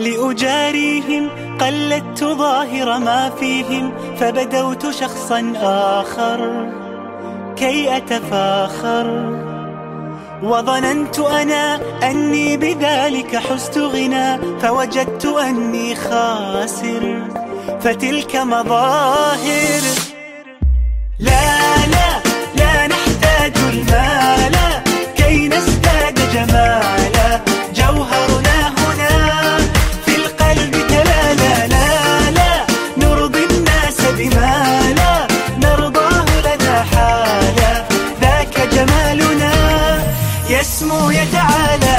لأجاريهم قلدت ظاهر ما فيهم فبدوت شخصا آخر كي أتفاخر. وظننت أنا أني بذلك حزت غنى فوجدت أني خاسر فتلك مظاهر. لا لا لا نحتاج المال. يسمو يتعالى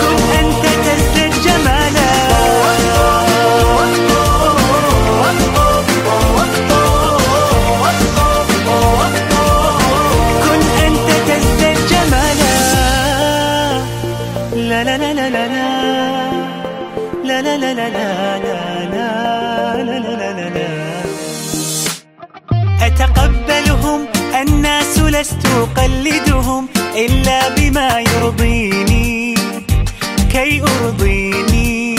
كن أنت تزدد جمالا كن أنت تزدد جمالا لا لا لا لا لا لا لا لا لا لا لا لا لا لا لا أتقبلهم الناس لست أقلدهم إلا بما يرضيني. كي أرضيني.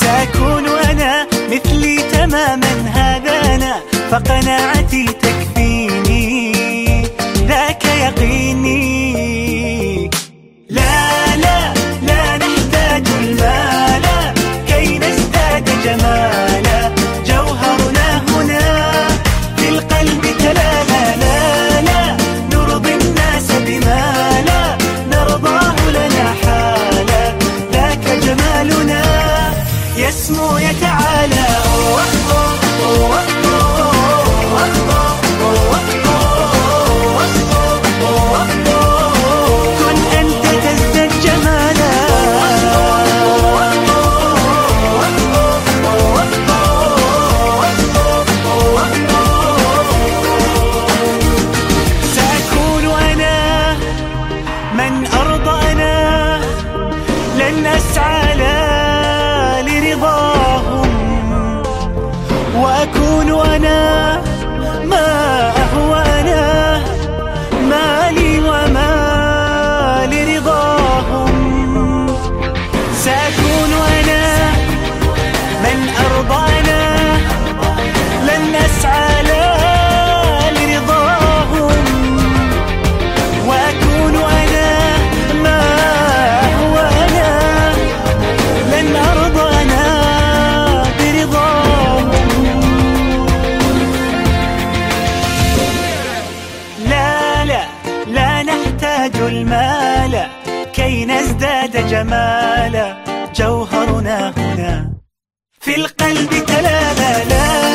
سأكون أنا مثلي تماما هذا أنا فقناعتي وأكون أنا المال كي نزداد جمالا جوهرنا هنا. في القلب تلالا لا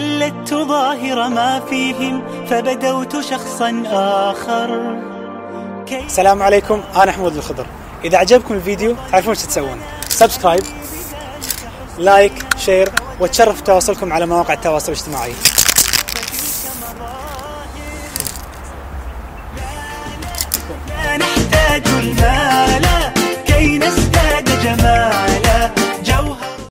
قلدت ظاهر ما فيهم فبدوت شخصا آخر. السلام عليكم أنا حمود الخضر. إذا عجبكم الفيديو تعرفون إيش تسوون. subscribe like share وتشرف تواصلكم على مواقع التواصل الاجتماعي. لا نحتاج المال